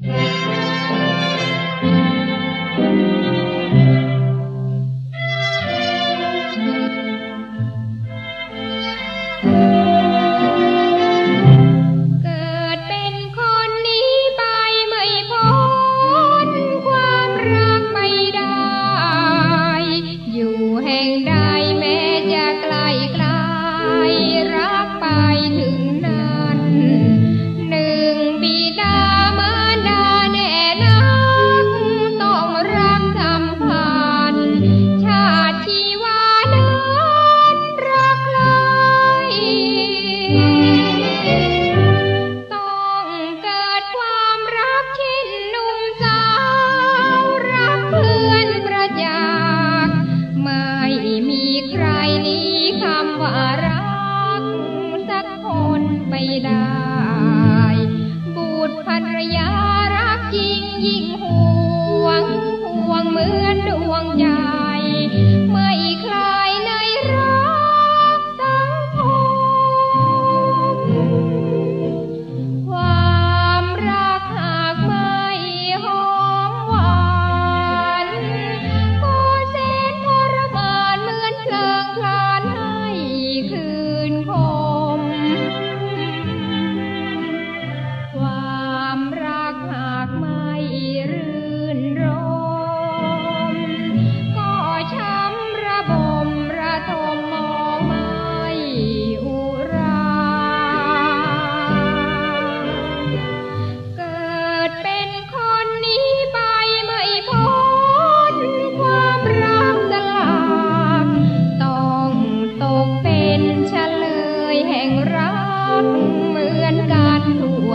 Yeah. ใครนี้คำว่ารัก สักคนไม่ได้ บูดภรรยารักจริงยิ่งห่วง ห่วงเหมือนดวงใจ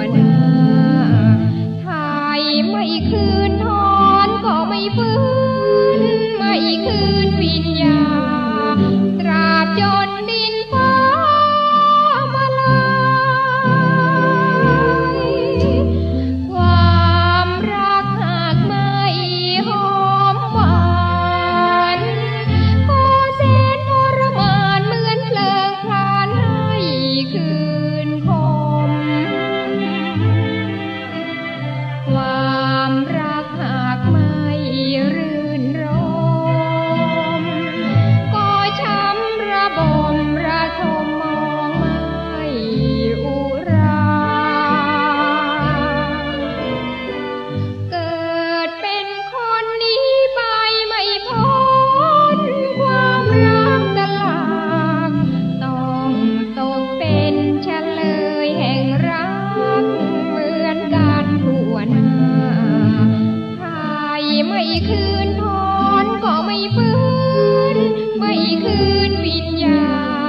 one. นวิญญาณ